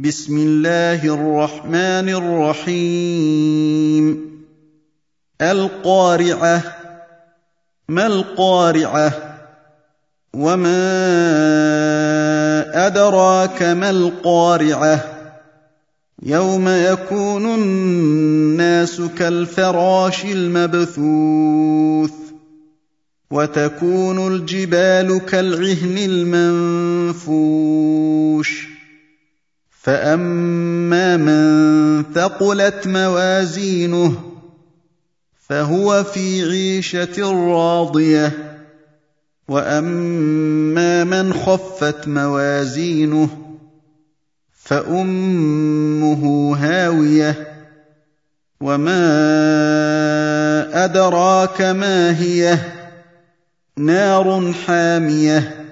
بسم الله الرحمن الرحيم. القارعة. ما القارعة؟ وما أدراك ما القارعة؟ يوم يكون الناس كالفراش المبثوث وتكون الجبال كالعهن المنفوش. فاما من ثقلت موازينه فهو في عيشه راضيه واما من خفت موازينه فامه هاويه وما ادراك ما هي نار حاميه